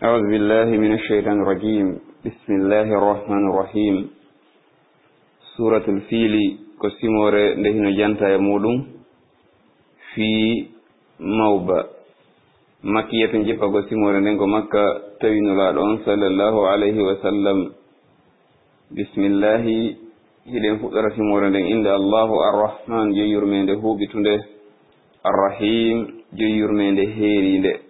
أعوذ بالله من الشيطان الرجيم. بسم الله الرحمن الرحيم. سورة الفيل كسيمور لهن جانتا يمودون. في موبا مكية جبا كسيمور لنكو مكة تبين الأرون صلى الله عليه وسلم. بسم الله hiɗen fuɗɗara simore nden inde allahu arrahman الرحيم huɓitunde arrahim joyyurmede heerinde